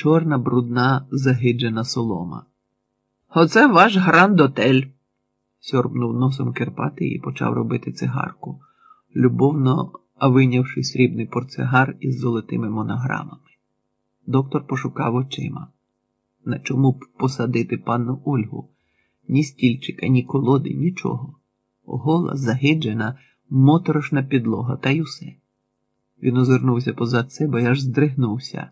чорна, брудна, загиджена солома. Оце ваш гранд-отель, сьорбнув носом Керпатий і почав робити цигарку, любовно вийнявши срібний портсигар із золотими монограмами. Доктор пошукав очима. На чому б посадити панну Ольгу? Ні стільчика, ні колоди, нічого. Гола, загиджена, моторошна підлога, та й усе. Він озирнувся позад себе і аж здригнувся.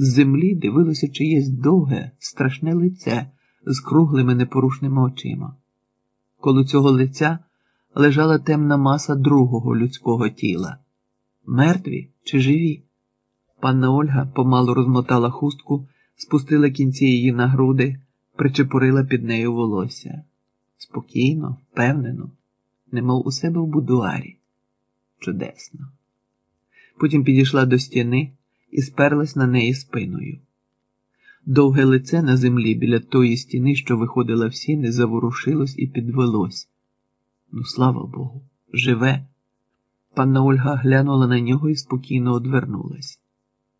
З землі дивилося чиєсь довге, страшне лице з круглими непорушними очима. Коло цього лиця лежала темна маса другого людського тіла. Мертві чи живі? Панна Ольга помалу розмотала хустку, спустила кінці її на груди, причепурила під нею волосся. Спокійно, впевнено, немов у себе в будуарі. Чудесно. Потім підійшла до стіни і сперлась на неї спиною. Довге лице на землі біля тої стіни, що виходила в сіни, заворушилось і підвелось. Ну, слава Богу, живе. Панна Ольга глянула на нього і спокійно одвернулась.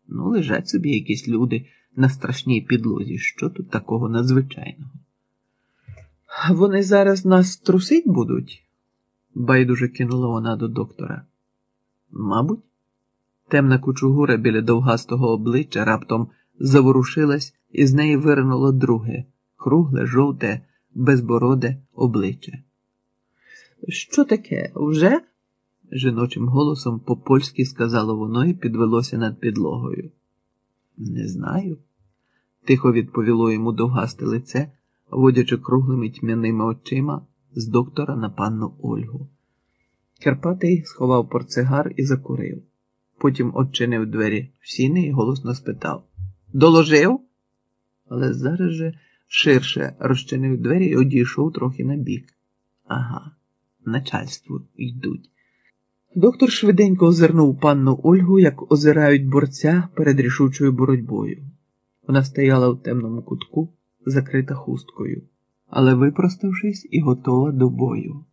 Ну, лежать собі якісь люди на страшній підлозі. Що тут такого надзвичайного? Вони зараз нас трусить будуть? байдуже кинула вона до доктора. Мабуть, темна кучугура біля довгастого обличчя раптом заворушилась, і з неї виринуло друге, кругле, жовте, безбороде обличчя. Що таке, вже? жіночим голосом по польськи сказало воно і підвелося над підлогою. Не знаю, тихо відповіло йому довгасте лице, водячи круглими тьмяними очима з доктора на панну Ольгу. Карпатий сховав портсигар і закурив. Потім odчинив двері в сіни і голосно спитав Доложив? Але зараз же ширше розчинив двері і одійшов трохи на бік. Ага, начальству йдуть. Доктор швиденько озирнув панну Ольгу, як озирають борця перед рішучою боротьбою. Вона стояла в темному кутку, закрита хусткою, але випроставшись і готова до бою.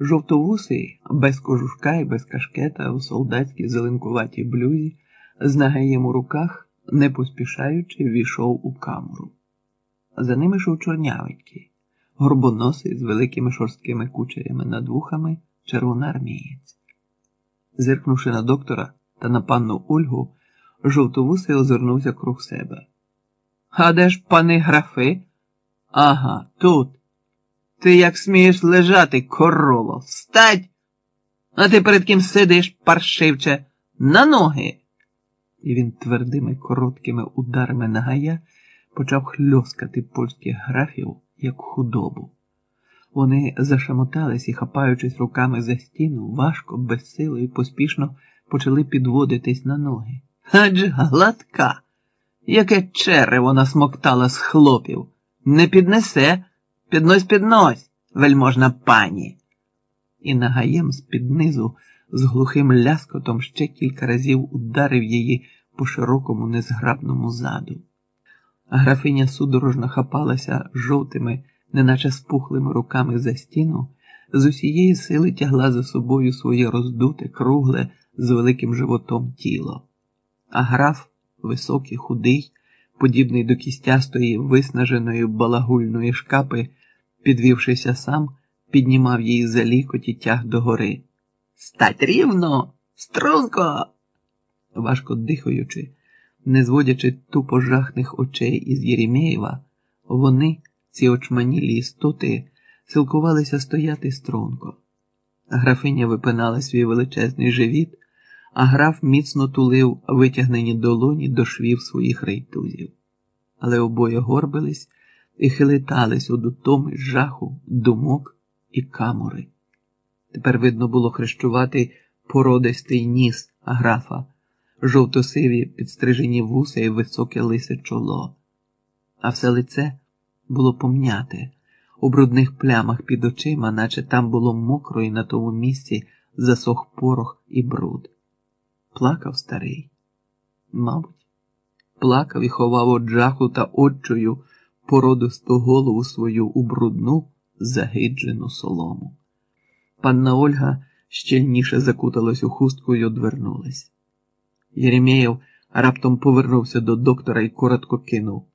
Жовтовусий, без кожушка і без кашкета у солдатській зеленкуватій блюзі, з нагаєм у руках, не поспішаючи, війшов у камеру. За ними йшов чорнявенький, горбоносий з великими шорсткими кучерями над вухами червоноармієць. Зиркнувши на доктора та на панну Ольгу, жовтовусий озирнувся круг себе. А де ж пани графи? Ага, тут. Ти як смієш лежати, короло, встать! А ти перед ким сидиш, паршивче, на ноги. І він твердими короткими ударами нагая почав хльоскати польських графів, як худобу. Вони зашамотались і, хапаючись руками за стіну, важко, без сили і поспішно почали підводитись на ноги. Адже гладка, яке чере вона смоктала з хлопів, не піднесе, піднось піднось, вельможна пані. І нагаєм з-під низу з глухим ляскотом ще кілька разів ударив її по широкому незграбному заду. Графиня судорожно хапалася жовтими неначе спухлими руками за стіну, з усієї сили тягла за собою своє роздуте, кругле, з великим животом тіло. А граф, високий, худий, подібний до кістястої, виснаженої балагульної шкапи, підвівшися сам, піднімав її за лікоть і тяг догори. Стать рівно, струнко. Важко дихаючи, не зводячи тупо жахних очей із Єремєєва, вони ці очманілі істоти силкувалися стояти струнко. Графиня випинала свій величезний живіт, а граф міцно тулив витягнені долоні до швів своїх рейтузів. Але обоє горбились і хилитались у дотоми жаху, думок і камори. Тепер видно було хрещувати породистий ніс графа, жовтосиві підстрижені вуса і високе лисе чоло, а все лице було помняте, у брудних плямах під очима, наче там було мокро і на тому місці засох порох і бруд. Плакав старий. Мабуть, плакав і ховав од жаху та отчою породисту голову свою у брудну, загиджену солому. Панна Ольга щільніше закуталась у хустку й одвернулась. Єремєєв Раптом повернувся до доктора і коротко кинув.